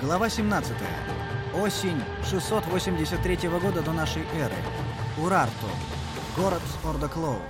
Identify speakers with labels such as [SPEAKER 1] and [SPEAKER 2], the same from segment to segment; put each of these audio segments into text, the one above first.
[SPEAKER 1] Глава 17. Осень 683 года до нашей эры. Урарту. Город Ордоклоу.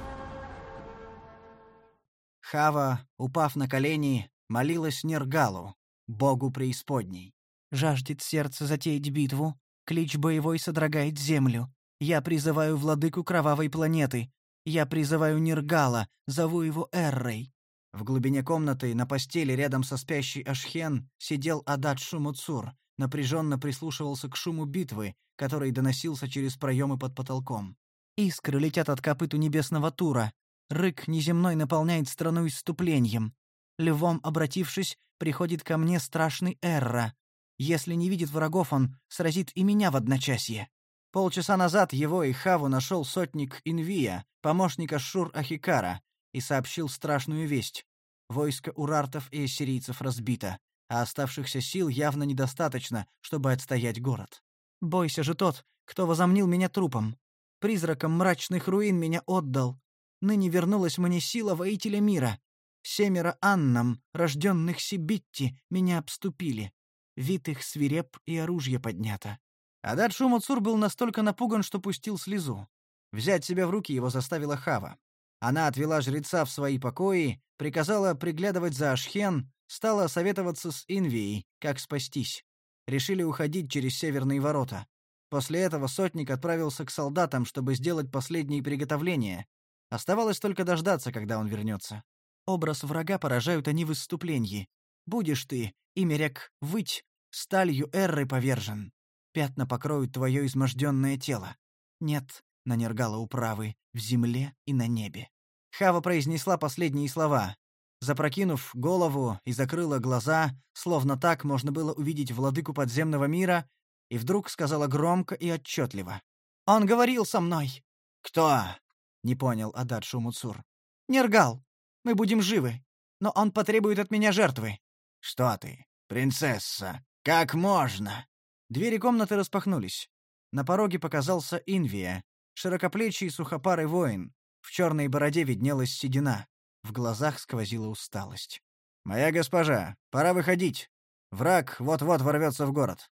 [SPEAKER 1] Хава, упав на колени, молилась Нергалу, богу преисподней. «Жаждет сердце затеять битву, клич боевой содрогает землю. Я призываю владыку кровавой планеты. Я призываю Нергала, зову его Эррой. В глубине комнаты, на постели рядом со спящей Ашхен, сидел Адат Шумуцур, напряженно прислушивался к шуму битвы, который доносился через проемы под потолком. Искры летят от копыт у небесного тура. Рык неземной наполняет страну исступлением. Львом обратившись, приходит ко мне страшный Эрра. Если не видит врагов, он сразит и меня в одночасье. Полчаса назад его и Хаву нашел сотник Инвия, помощника Шур-Ахикара, и сообщил страшную весть. Войско урартов и ассирийцев разбито, а оставшихся сил явно недостаточно, чтобы отстоять город. Бойся же тот, кто возомнил меня трупом. Призраком мрачных руин меня отдал. Ныне вернулась мне сила воителя мира. Семеро Аннам, рожденных Сибитти, меня обступили. Вид их свиреп и оружие поднято. Адат Шумацур был настолько напуган, что пустил слезу. Взять себя в руки его заставила Хава. Она отвела жреца в свои покои, приказала приглядывать за Ашхен, стала советоваться с Инвией, как спастись. Решили уходить через северные ворота. После этого сотник отправился к солдатам, чтобы сделать последние приготовления. Оставалось только дождаться, когда он вернется. Образ врага поражают они в выступлении. Будешь ты, имерек, выть, сталью Эрры повержен. Пятна покроют твое изможденное тело. Нет, на Нергала управы, в земле и на небе. Хава произнесла последние слова. Запрокинув голову и закрыла глаза, словно так можно было увидеть владыку подземного мира, и вдруг сказала громко и отчетливо. «Он говорил со мной!» «Кто?» — не понял Адат Шумуцур. «Нергал. Мы будем живы. Но он потребует от меня жертвы». «Что ты, принцесса? Как можно?» Двери комнаты распахнулись. На пороге показался Инвия, Широкоплечий сухопарый воин. В черной бороде виднелась седина. В глазах сквозила усталость. «Моя госпожа, пора выходить. Враг вот-вот ворвется в город».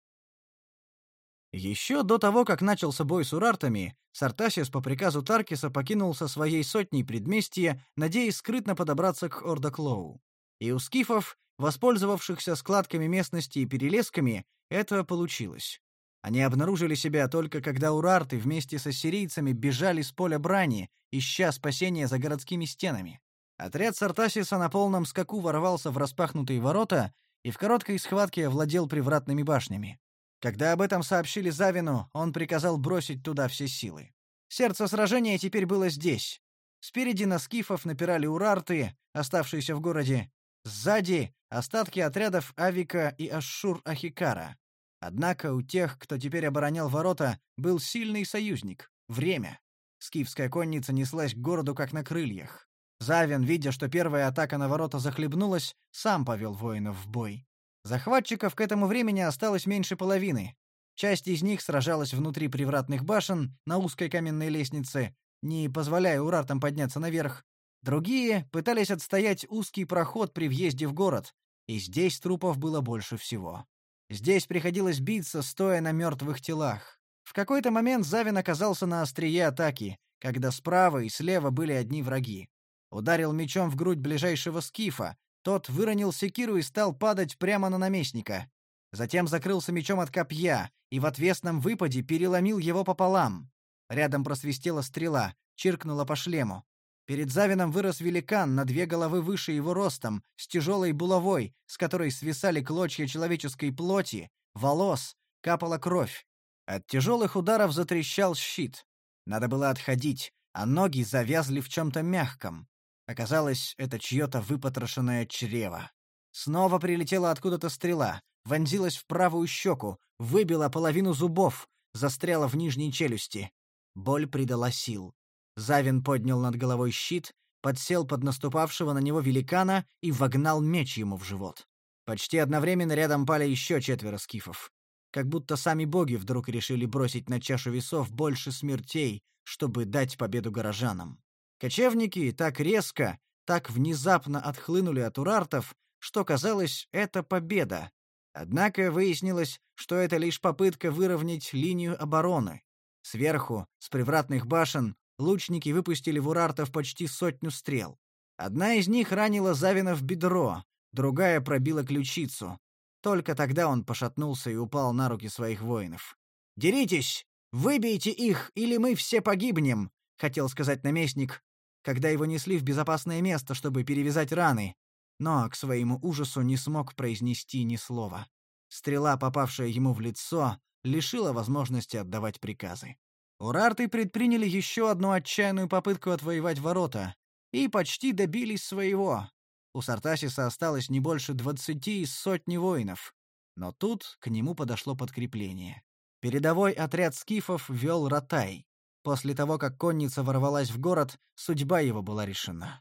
[SPEAKER 1] Еще до того, как начался бой с урартами, Сартасис по приказу Таркиса покинул со своей сотней предместья, надеясь скрытно подобраться к Ордоклоу. И у скифов, воспользовавшихся складками местности и перелесками, это получилось. Они обнаружили себя только когда урарты вместе с ассирийцами бежали с поля брани, ища спасения за городскими стенами. Отряд Сартасиса на полном скаку ворвался в распахнутые ворота и в короткой схватке овладел привратными башнями. Когда об этом сообщили Завину, он приказал бросить туда все силы. Сердце сражения теперь было здесь. Спереди на скифов напирали урарты, оставшиеся в городе. Сзади — остатки отрядов Авика и Ашшур-Ахикара. Однако у тех, кто теперь оборонял ворота, был сильный союзник — время. Скифская конница неслась к городу как на крыльях. Завин, видя, что первая атака на ворота захлебнулась, сам повел воинов в бой. Захватчиков к этому времени осталось меньше половины. Часть из них сражалась внутри привратных башен на узкой каменной лестнице, не позволяя урартам подняться наверх. Другие пытались отстоять узкий проход при въезде в город, и здесь трупов было больше всего. Здесь приходилось биться, стоя на мертвых телах. В какой-то момент Завин оказался на острие атаки, когда справа и слева были одни враги. Ударил мечом в грудь ближайшего скифа, тот выронил секиру и стал падать прямо на наместника. Затем закрылся мечом от копья и в отвесном выпаде переломил его пополам. Рядом просвистела стрела, чиркнула по шлему. Перед Завином вырос великан на две головы выше его ростом, с тяжелой булавой, с которой свисали клочья человеческой плоти, волос, капала кровь. От тяжелых ударов затрещал щит. Надо было отходить, а ноги завязли в чем-то мягком. Оказалось, это чье-то выпотрошенное чрево. Снова прилетела откуда-то стрела, вонзилась в правую щеку, выбила половину зубов, застряла в нижней челюсти. Боль придала сил. Завин поднял над головой щит, подсел под наступавшего на него великана и вогнал меч ему в живот. Почти одновременно рядом пали еще четверо скифов. Как будто сами боги вдруг решили бросить на чашу весов больше смертей, чтобы дать победу горожанам. Кочевники так резко, так внезапно отхлынули от урартов, что казалось, это победа. Однако выяснилось, что это лишь попытка выровнять линию обороны. Сверху, с привратных башен, лучники выпустили в урартов почти сотню стрел. Одна из них ранила Завина в бедро, другая пробила ключицу. Только тогда он пошатнулся и упал на руки своих воинов. «Деритесь! Выбейте их, или мы все погибнем!» — хотел сказать наместник, когда его несли в безопасное место, чтобы перевязать раны, но к своему ужасу не смог произнести ни слова. Стрела, попавшая ему в лицо, лишила возможности отдавать приказы. Урарты предприняли еще одну отчаянную попытку отвоевать ворота и почти добились своего. У Сартасиса осталось не больше двадцати из сотни воинов. Но тут к нему подошло подкрепление. Передовой отряд скифов вел Ротай. После того, как конница ворвалась в город, судьба его была решена.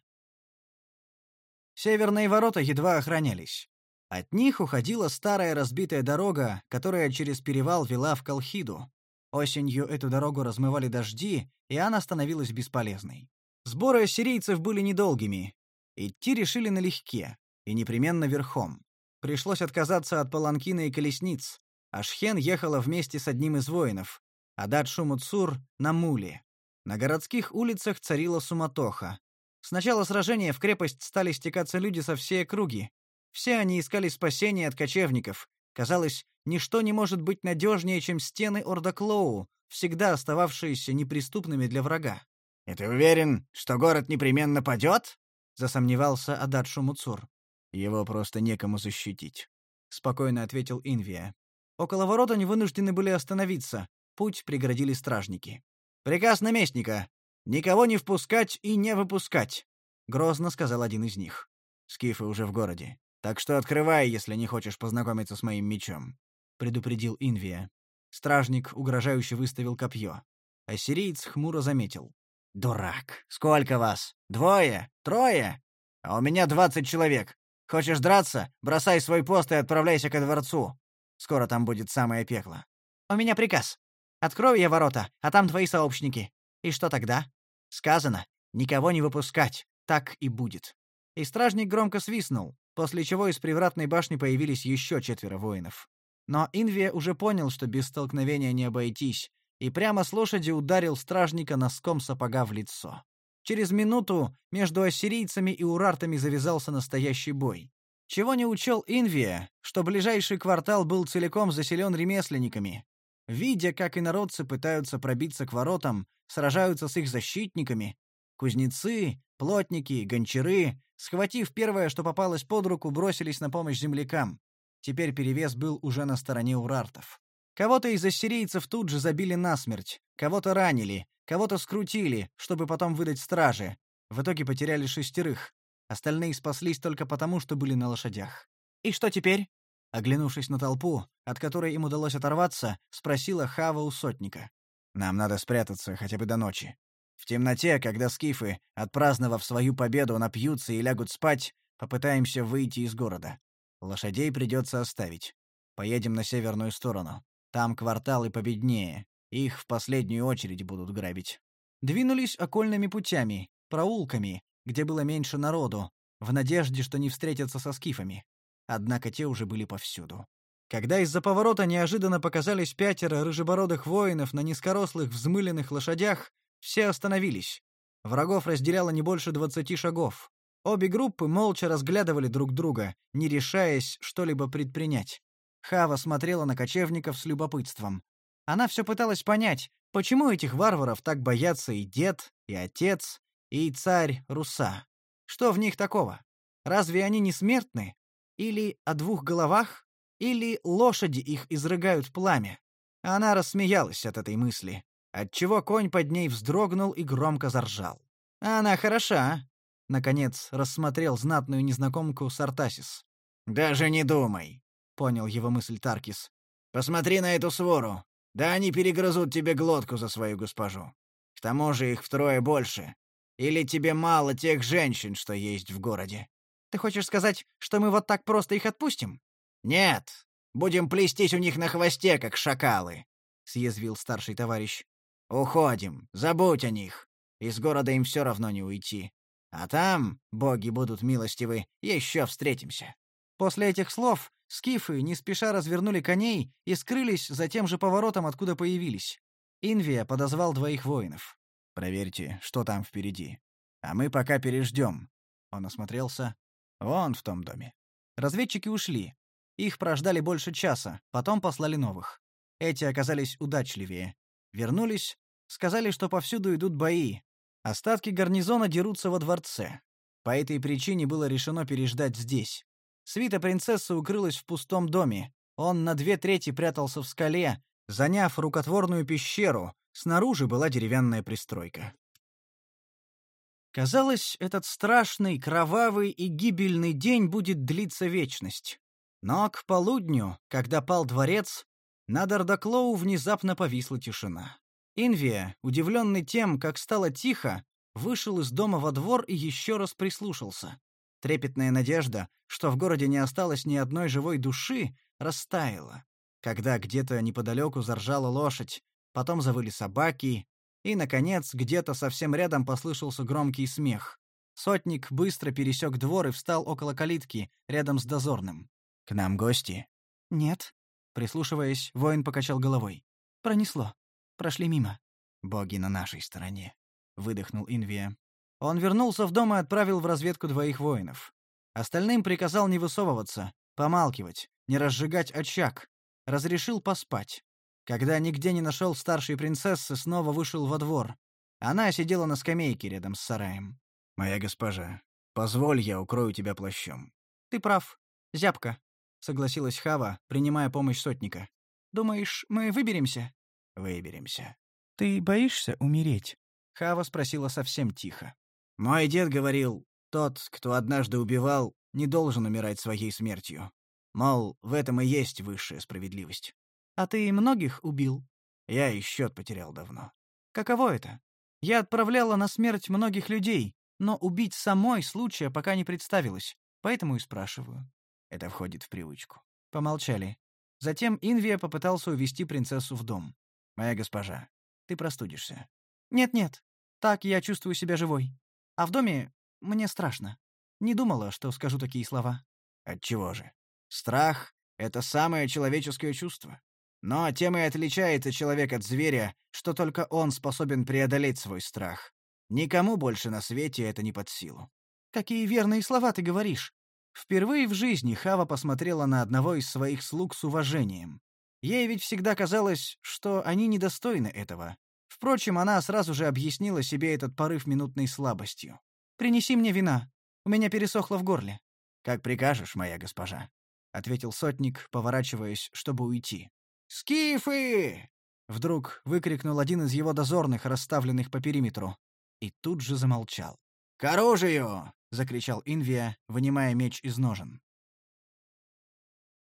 [SPEAKER 1] Северные ворота едва охранялись. От них уходила старая разбитая дорога, которая через перевал вела в Колхиду. Осенью эту дорогу размывали дожди, и она становилась бесполезной. Сборы ассирийцев были недолгими. Идти решили налегке, и непременно верхом. Пришлось отказаться от паланкина и колесниц. Ашхен ехала вместе с одним из воинов, Адат Шумуцур — на муле. На городских улицах царила суматоха. С начала сражения в крепость стали стекаться люди со всей округи. Все они искали спасения от кочевников. Казалось, ничто не может быть надежнее, чем стены Ордаклоу, всегда остававшиеся неприступными для врага.
[SPEAKER 2] «И ты уверен, что город непременно падет?»
[SPEAKER 1] — засомневался Адат Шумуцур.
[SPEAKER 2] «Его просто некому защитить», —
[SPEAKER 1] спокойно ответил Инвия. Около ворот они вынуждены были остановиться. Путь преградили стражники. «Приказ наместника! Никого не впускать и не выпускать!» — грозно сказал один из них.
[SPEAKER 2] «Скифы уже в городе. Так что открывай, если не хочешь познакомиться с моим мечом», — предупредил Инвия.
[SPEAKER 1] Стражник угрожающе выставил копье. Ассириец хмуро заметил.
[SPEAKER 2] «Дурак! Сколько вас? Двое? Трое? А у меня двадцать человек. Хочешь драться? Бросай свой пост и отправляйся ко дворцу. Скоро там будет самое пекло».
[SPEAKER 1] «У меня приказ. Открою я ворота, а там твои сообщники. И что тогда? Сказано, никого не выпускать. Так и будет». И стражник громко свистнул, после чего из привратной башни появились еще четверо воинов. Но Инвия уже понял, что без столкновения не обойтись, и прямо с лошади ударил стражника носком сапога в лицо. Через минуту между ассирийцами и урартами завязался настоящий бой. Чего не учел Инвия, что ближайший квартал был целиком заселен ремесленниками. Видя, как инородцы пытаются пробиться к воротам, сражаются с их защитниками, кузнецы, плотники, гончары, схватив первое, что попалось под руку, бросились на помощь землякам. Теперь перевес был уже на стороне урартов. Кого-то из ассирийцев тут же забили насмерть, кого-то ранили, кого-то скрутили, чтобы потом выдать страже. В итоге потеряли шестерых. Остальные спаслись только потому, что были на лошадях. «И что теперь?» Оглянувшись на толпу, от которой им удалось оторваться, спросила Хава у сотника.
[SPEAKER 2] «Нам надо спрятаться хотя бы до ночи. В темноте, когда скифы, отпраздновав свою победу, напьются и лягут спать, попытаемся выйти из города. Лошадей придется оставить. Поедем на северную сторону. Там кварталы победнее. Их в последнюю очередь будут грабить.
[SPEAKER 1] Двинулись окольными путями, проулками, где было меньше народу, в надежде, что не встретятся со скифами. Однако те уже были повсюду. Когда из-за поворота неожиданно показались пятеро рыжебородых воинов на низкорослых взмыленных лошадях, все остановились. Врагов разделяло не больше двадцати шагов. Обе группы молча разглядывали друг друга, не решаясь что-либо предпринять. Хава смотрела на кочевников с любопытством. Она все пыталась понять, почему этих варваров так боятся и дед, и отец, и царь Руса. Что в них такого? Разве они не смертны? Или о двух головах? Или лошади их изрыгают пламя? Она рассмеялась от этой мысли, отчего конь под ней вздрогнул и громко заржал. «Она хороша», — наконец рассмотрел знатную незнакомку Сартасис.
[SPEAKER 2] «Даже не думай», понял его мысль Таркис. Посмотри на эту свору. Да они перегрызут тебе глотку за свою госпожу. К тому же их втрое больше. Или тебе мало тех женщин, что есть в городе?
[SPEAKER 1] Ты хочешь сказать, что мы вот так просто их отпустим?
[SPEAKER 2] Нет. Будем плестись у них на хвосте, как шакалы, съязвил старший товарищ. Уходим. Забудь о них. Из города им все равно не уйти. А там, боги будут милостивы, еще встретимся.
[SPEAKER 1] После этих слов Скифы не спеша развернули коней и скрылись за тем же поворотом, откуда появились. Инвия подозвал двоих воинов.
[SPEAKER 2] «Проверьте, что там впереди. А мы пока переждем». Он осмотрелся. «Вон в том доме».
[SPEAKER 1] Разведчики ушли. Их прождали больше часа, потом послали новых. Эти оказались удачливее. Вернулись, сказали, что повсюду идут бои. Остатки гарнизона дерутся во дворце. По этой причине было решено переждать здесь. Свита принцессы укрылась в пустом доме. Он на две трети прятался в скале, заняв рукотворную пещеру. Снаружи была деревянная пристройка. Казалось, этот страшный, кровавый и гибельный день будет длиться вечность. Но к полудню, когда пал дворец, над Ардаклоу внезапно повисла тишина. Инвия, удивленный тем, как стало тихо, вышел из дома во двор и еще раз прислушался. Трепетная надежда, что в городе не осталось ни одной живой души, растаяла. Когда где-то неподалеку заржала лошадь, потом завыли собаки, и, наконец, где-то совсем рядом послышался громкий смех. Сотник быстро пересек двор и встал около калитки, рядом с дозорным.
[SPEAKER 2] «К нам гости?»
[SPEAKER 1] «Нет». Прислушиваясь, воин покачал головой. «Пронесло. Прошли мимо».
[SPEAKER 2] «Боги на нашей стороне», — выдохнул Инвия.
[SPEAKER 1] Он вернулся в дом и отправил в разведку двоих воинов. Остальным приказал не высовываться, помалкивать, не разжигать очаг. Разрешил поспать. Когда нигде не нашел старшей принцессы, снова вышел во двор. Она сидела на скамейке рядом с сараем.
[SPEAKER 2] «Моя госпожа, позволь, я укрою тебя плащом».
[SPEAKER 1] «Ты прав. Зябка», — согласилась Хава, принимая помощь сотника. «Думаешь, мы выберемся?»
[SPEAKER 2] «Выберемся».
[SPEAKER 1] «Ты боишься умереть?» Хава спросила совсем тихо.
[SPEAKER 2] Мой дед говорил, тот, кто однажды убивал, не должен умирать своей смертью. Мол, в этом и есть высшая справедливость.
[SPEAKER 1] А ты многих убил?
[SPEAKER 2] Я и счет потерял давно.
[SPEAKER 1] Каково это? Я отправляла на смерть многих людей, но убить самой случая пока не представилось, поэтому и спрашиваю.
[SPEAKER 2] Это входит в привычку.
[SPEAKER 1] Помолчали. Затем Инвия попытался увести принцессу в дом.
[SPEAKER 2] «Моя госпожа, ты простудишься».
[SPEAKER 1] «Нет-нет, так я чувствую себя живой. А в доме мне страшно. Не думала, что скажу такие слова.
[SPEAKER 2] Отчего же? Страх — это самое человеческое чувство. Но тем и отличается человек от зверя, что только он способен преодолеть свой страх. Никому больше на свете это не под силу.
[SPEAKER 1] Какие верные слова ты говоришь. Впервые в жизни Хава посмотрела на одного из своих слуг с уважением. Ей ведь всегда казалось, что они недостойны этого, Впрочем, она сразу же объяснила себе этот порыв минутной слабостью. «Принеси мне вина. У меня пересохло в горле».
[SPEAKER 2] «Как прикажешь, моя госпожа», — ответил сотник, поворачиваясь, чтобы уйти.
[SPEAKER 1] «Скифы!» — вдруг выкрикнул один из его дозорных, расставленных по периметру. И тут же замолчал.
[SPEAKER 2] «К оружию!»
[SPEAKER 1] — закричал Инвия, вынимая меч из ножен.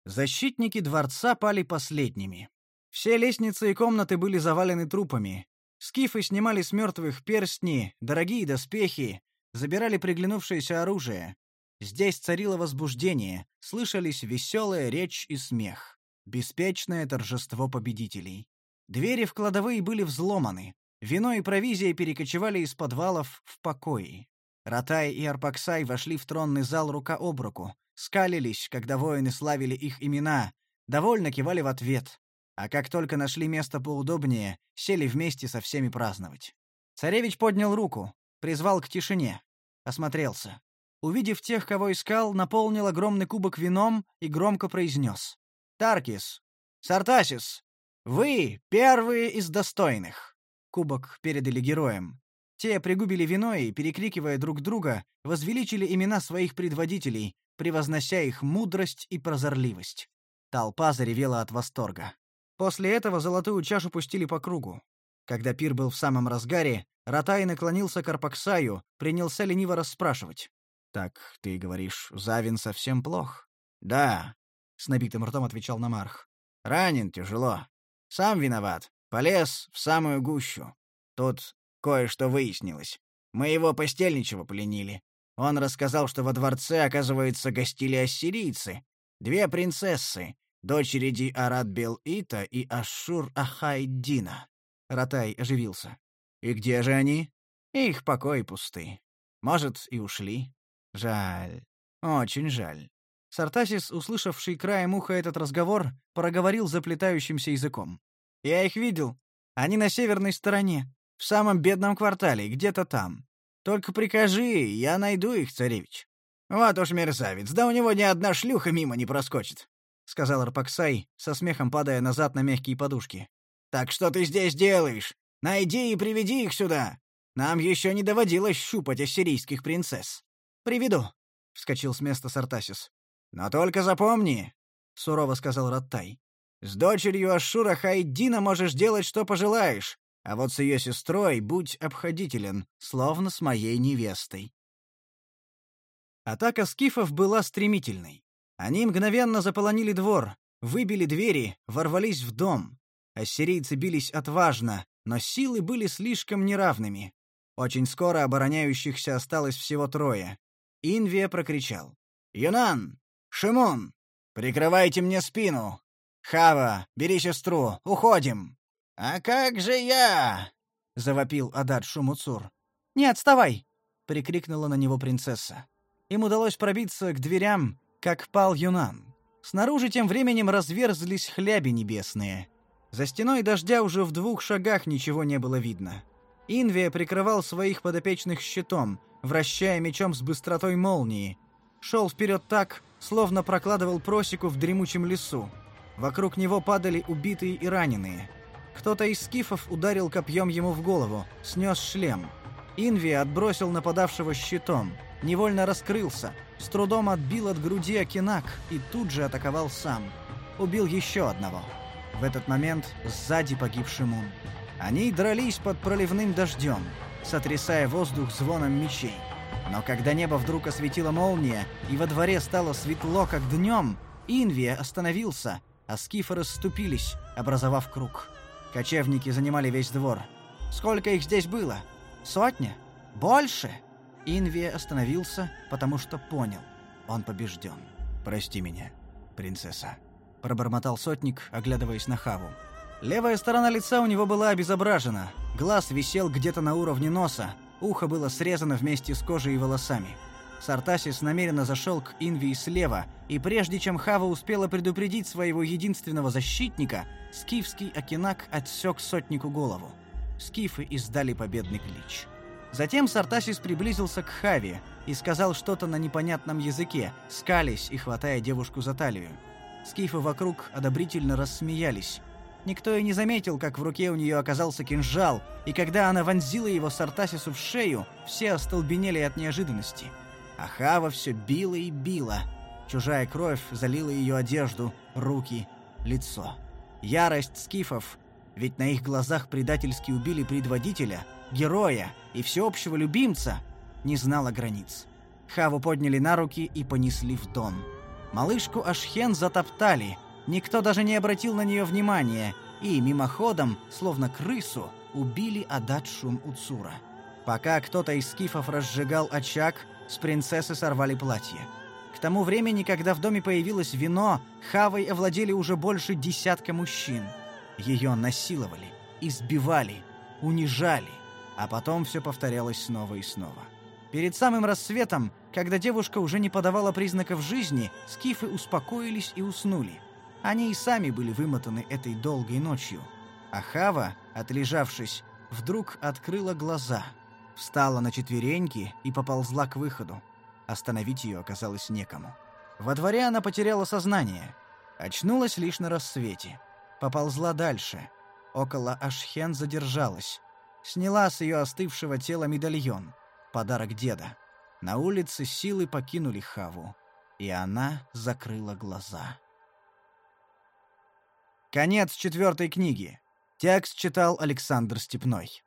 [SPEAKER 1] Защитники дворца пали последними. Все лестницы и комнаты были завалены трупами. Скифы снимали с мертвых перстни, дорогие доспехи, забирали приглянувшееся оружие. Здесь царило возбуждение, слышались веселая речь и смех. Беспечное торжество победителей. Двери в кладовые были взломаны. Вино и провизия перекочевали из подвалов в покои. Ратай и Арпаксай вошли в тронный зал рука об руку, скалились, когда воины славили их имена, довольно кивали в ответ а как только нашли место поудобнее, сели вместе со всеми праздновать. Царевич поднял руку, призвал к тишине, осмотрелся. Увидев тех, кого искал, наполнил огромный кубок вином и громко произнес. «Таркис! Сартасис! Вы первые из достойных!» Кубок передали героям. Те пригубили вино и, перекрикивая друг друга, возвеличили имена своих предводителей, превознося их мудрость и прозорливость. Толпа заревела от восторга. После этого золотую чашу пустили по кругу. Когда пир был в самом разгаре, Ратай наклонился к Арпаксаю, принялся лениво расспрашивать.
[SPEAKER 2] «Так, ты говоришь, Завин совсем плох?»
[SPEAKER 1] «Да», — с набитым ртом отвечал Намарх.
[SPEAKER 2] «Ранен тяжело. Сам виноват. Полез в самую гущу. Тут кое-что выяснилось. Мы его постельничего поленили. Он рассказал, что во дворце, оказывается, гостили ассирийцы. Две принцессы, дочери Ди Арат Бел-Ита и Ашур Ахайдина. Ратай оживился. «И где же они?» «Их покой пусты. Может, и ушли. Жаль. Очень жаль.
[SPEAKER 1] Сартасис, услышавший краем уха этот разговор, проговорил заплетающимся языком. «Я их видел. Они на северной стороне, в самом бедном квартале, где-то там. Только прикажи, я найду их, царевич». «Вот уж мерзавец, да у него ни одна шлюха мимо не проскочит», — сказал Арпаксай, со смехом падая назад на мягкие подушки. «Так что ты здесь делаешь? Найди и приведи их сюда. Нам еще не доводилось щупать ассирийских принцесс». «Приведу», — вскочил с места Сартасис. «Но только запомни», — сурово сказал Раттай. «С дочерью Ашура Хайдина можешь делать, что пожелаешь, а вот с ее сестрой будь обходителен, словно с моей невестой». Атака скифов была стремительной. Они мгновенно заполонили двор, выбили двери, ворвались в дом. Ассирийцы бились отважно, но силы были слишком неравными. Очень скоро обороняющихся осталось всего трое. Инвия прокричал. «Юнан! Шимон! Прикрывайте мне спину! Хава, бери сестру, уходим!» «А как же я?» — завопил Адад Шумуцур. «Не отставай!» — прикрикнула на него принцесса. Им удалось пробиться к дверям, как пал Юнан. Снаружи тем временем разверзлись хляби небесные. За стеной дождя уже в двух шагах ничего не было видно. Инвия прикрывал своих подопечных щитом, вращая мечом с быстротой молнии. Шел вперед так, словно прокладывал просеку в дремучем лесу. Вокруг него падали убитые и раненые. Кто-то из скифов ударил копьем ему в голову, снес шлем. Инвия отбросил нападавшего щитом — невольно раскрылся, с трудом отбил от груди Акинак и тут же атаковал сам. Убил еще одного. В этот момент сзади погиб Шимун. Они дрались под проливным дождем, сотрясая воздух звоном мечей. Но когда небо вдруг осветила молния, и во дворе стало светло, как днем, Инвия остановился, а скифы расступились, образовав круг. Кочевники занимали весь двор. Сколько их здесь было? Сотня? Больше? Инвия остановился, потому что понял. Он побежден. «Прости меня, принцесса», — пробормотал сотник, оглядываясь на Хаву. Левая сторона лица у него была обезображена, глаз висел где-то на уровне носа, ухо было срезано вместе с кожей и волосами. Сартасис намеренно зашел к Инвии слева, и прежде чем Хава успела предупредить своего единственного защитника, скифский Акинак отсек сотнику голову. Скифы издали победный клич. Затем Сартасис приблизился к Хаве и сказал что-то на непонятном языке, скались и хватая девушку за талию. Скифы вокруг одобрительно рассмеялись. Никто и не заметил, как в руке у нее оказался кинжал, и когда она вонзила его Сартасису в шею, все остолбенели от неожиданности. А Хава все била и била. Чужая кровь залила ее одежду, руки, лицо. Ярость скифов, ведь на их глазах предательски убили предводителя — героя и всеобщего любимца, не знала границ. Хаву подняли на руки и понесли в дом. Малышку Ашхен затоптали, никто даже не обратил на нее внимания, и мимоходом, словно крысу, убили Адат Шум Уцура. Пока кто-то из скифов разжигал очаг, с принцессы сорвали платье. К тому времени, когда в доме появилось вино, Хавой овладели уже больше десятка мужчин. Ее насиловали, избивали, унижали а потом все повторялось снова и снова. Перед самым рассветом, когда девушка уже не подавала признаков жизни, скифы успокоились и уснули. Они и сами были вымотаны этой долгой ночью. А Хава, отлежавшись, вдруг открыла глаза, встала на четвереньки и поползла к выходу. Остановить ее оказалось некому. Во дворе она потеряла сознание. Очнулась лишь на рассвете. Поползла дальше. Около Ашхен задержалась сняла с ее остывшего тела медальон, подарок деда. На улице силы покинули Хаву, и она закрыла глаза. Конец четвертой книги. Текст читал Александр Степной.